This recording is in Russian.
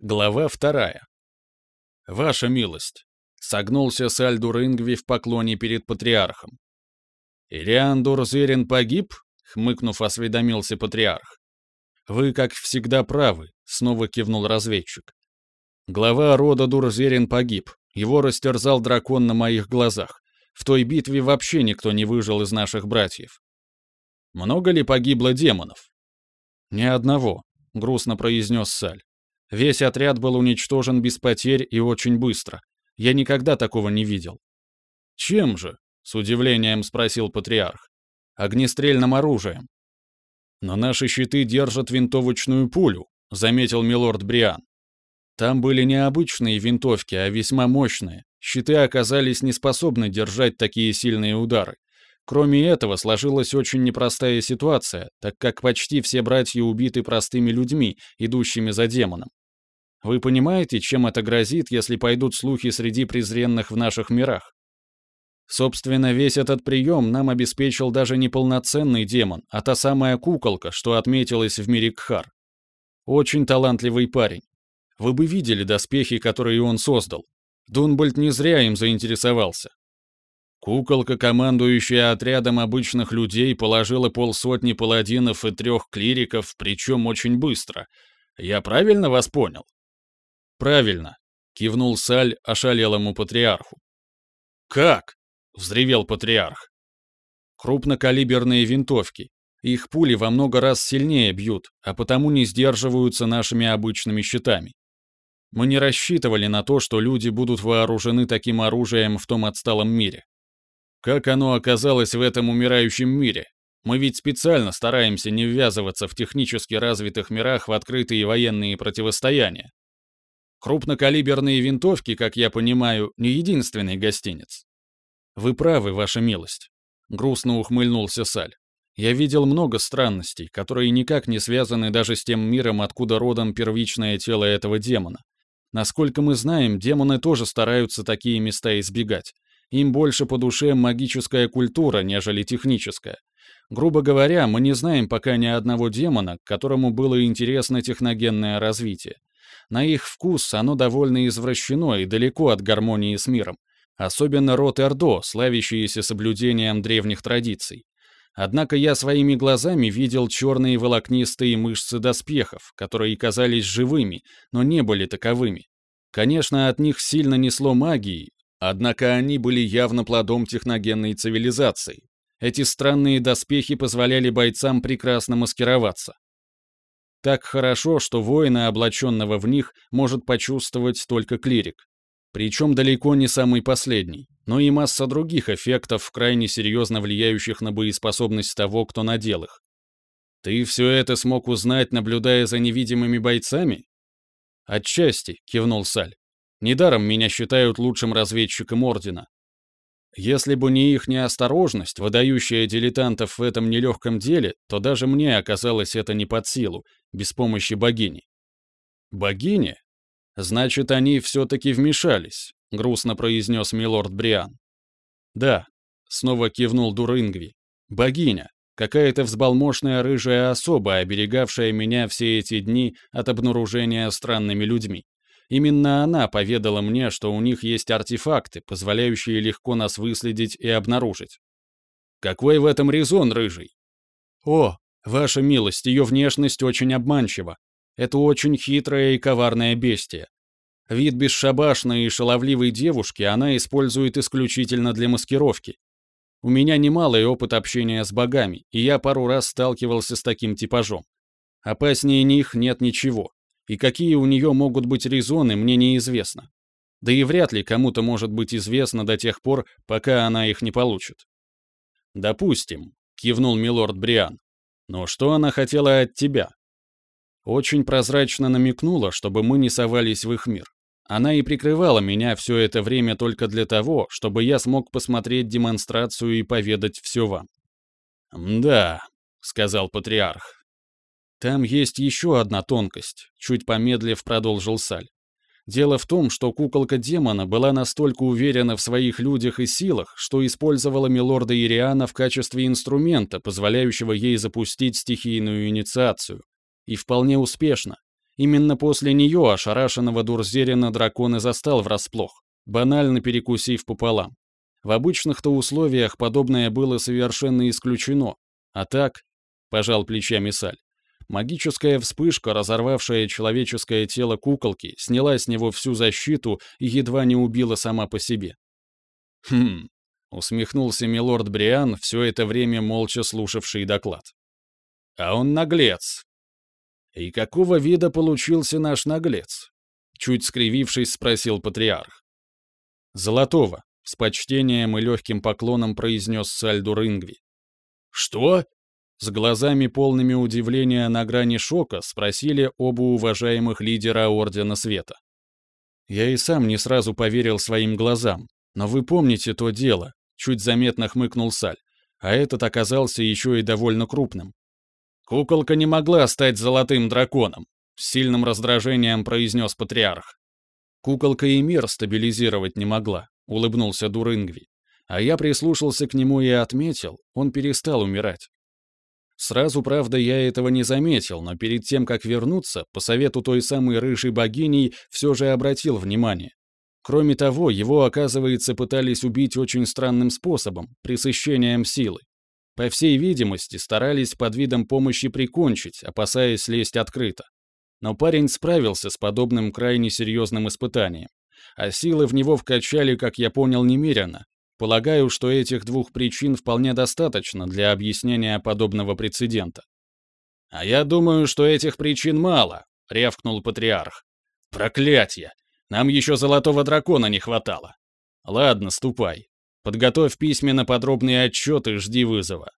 Глава вторая. «Ваша милость», — согнулся Сальдур Ингви в поклоне перед патриархом. «Ириан Дурзерин погиб?» — хмыкнув, осведомился патриарх. «Вы, как всегда, правы», — снова кивнул разведчик. Глава рода Дурзерин погиб. Его растерзал дракон на моих глазах. В той битве вообще никто не выжил из наших братьев. Много ли погибло демонов? Ни одного, грустно произнес Саль. Весь отряд был уничтожен без потерь и очень быстро. Я никогда такого не видел. Чем же? С удивлением спросил патриарх. Огнестрельным оружием. Но наши щиты держат винтовочную пулю, заметил милорд Бриан. Там были не обычные винтовки, а весьма мощные. Щиты оказались не способны держать такие сильные удары. Кроме этого, сложилась очень непростая ситуация, так как почти все братья убиты простыми людьми, идущими за демоном. Вы понимаете, чем это грозит, если пойдут слухи среди презренных в наших мирах? Собственно, весь этот прием нам обеспечил даже не полноценный демон, а та самая куколка, что отметилась в мире Кхар. Очень талантливый парень. Вы бы видели доспехи, которые он создал. Дунбольд не зря им заинтересовался. Куколка, командующая отрядом обычных людей, положила полсотни паладинов и трех клириков, причем очень быстро. Я правильно вас понял? Правильно, кивнул Саль ошалелому патриарху. Как? взревел патриарх. Крупнокалиберные винтовки. Их пули во много раз сильнее бьют, а потому не сдерживаются нашими обычными щитами. Мы не рассчитывали на то, что люди будут вооружены таким оружием в том отсталом мире. Как оно оказалось в этом умирающем мире? Мы ведь специально стараемся не ввязываться в технически развитых мирах в открытые военные противостояния. Крупнокалиберные винтовки, как я понимаю, не единственный гостиниц. Вы правы, ваша милость. Грустно ухмыльнулся Саль. Я видел много странностей, которые никак не связаны даже с тем миром, откуда родом первичное тело этого демона. Насколько мы знаем, демоны тоже стараются такие места избегать. Им больше по душе магическая культура, нежели техническая. Грубо говоря, мы не знаем пока ни одного демона, которому было интересно техногенное развитие. На их вкус оно довольно извращено и далеко от гармонии с миром. Особенно род Эрдо, славящиеся соблюдением древних традиций. Однако я своими глазами видел черные волокнистые мышцы доспехов, которые казались живыми, но не были таковыми. Конечно, от них сильно несло магией, однако они были явно плодом техногенной цивилизации. Эти странные доспехи позволяли бойцам прекрасно маскироваться. Так хорошо, что воина, облаченного в них, может почувствовать только клирик. Причем далеко не самый последний но и масса других эффектов, крайне серьезно влияющих на боеспособность того, кто надел их. Ты все это смог узнать, наблюдая за невидимыми бойцами? Отчасти, кивнул Саль. Недаром меня считают лучшим разведчиком Ордена. Если бы не их неосторожность, выдающая дилетантов в этом нелегком деле, то даже мне оказалось это не под силу, без помощи богини. Богиня? Значит, они все-таки вмешались, — грустно произнес милорд Бриан. «Да», — снова кивнул Дурингви. «Богиня, какая-то взбалмошная рыжая особа, оберегавшая меня все эти дни от обнаружения странными людьми. Именно она поведала мне, что у них есть артефакты, позволяющие легко нас выследить и обнаружить. Какой в этом резон, рыжий? О, ваша милость, ее внешность очень обманчива. Это очень хитрое и коварное бестие. Вид бесшабашной и шаловливой девушки она использует исключительно для маскировки. У меня немалый опыт общения с богами, и я пару раз сталкивался с таким типажом. Опаснее них нет ничего, и какие у нее могут быть резоны, мне неизвестно. Да и вряд ли кому-то может быть известно до тех пор, пока она их не получит. «Допустим», — кивнул милорд Бриан. «Но что она хотела от тебя?» Очень прозрачно намекнула, чтобы мы не совались в их мир. Она и прикрывала меня все это время только для того, чтобы я смог посмотреть демонстрацию и поведать все вам. «Да», — сказал патриарх. «Там есть еще одна тонкость», — чуть помедлив продолжил Саль. Дело в том, что куколка демона была настолько уверена в своих людях и силах, что использовала милорда Ириана в качестве инструмента, позволяющего ей запустить стихийную инициацию. И вполне успешно. Именно после нее ошарашенного Дурзерина дракон и застал врасплох, банально перекусив пополам. В обычных-то условиях подобное было совершенно исключено. А так, пожал плечами Саль, магическая вспышка, разорвавшая человеческое тело куколки, сняла с него всю защиту и едва не убила сама по себе. Хм, усмехнулся милорд Бриан, все это время молча слушавший доклад. А он наглец, «И какого вида получился наш наглец?» Чуть скривившись, спросил патриарх. «Золотого», — с почтением и легким поклоном произнес Сальду Рынгви. «Что?» С глазами полными удивления на грани шока спросили оба уважаемых лидера Ордена Света. Я и сам не сразу поверил своим глазам, но вы помните то дело, чуть заметно хмыкнул Саль, а этот оказался еще и довольно крупным. Куколка не могла стать золотым драконом, с сильным раздражением произнес патриарх. Куколка и мир стабилизировать не могла, улыбнулся Дурынгви. А я прислушался к нему и отметил, он перестал умирать. Сразу, правда, я этого не заметил, но перед тем, как вернуться, по совету той самой рыжей богини, все же обратил внимание. Кроме того, его, оказывается, пытались убить очень странным способом, пресыщением силы. По всей видимости, старались под видом помощи прикончить, опасаясь лезть открыто. Но парень справился с подобным крайне серьезным испытанием. А силы в него вкачали, как я понял, немерено. Полагаю, что этих двух причин вполне достаточно для объяснения подобного прецедента. «А я думаю, что этих причин мало», — рявкнул патриарх. «Проклятье! Нам еще золотого дракона не хватало. Ладно, ступай. Подготовь письменно подробный отчет и жди вызова.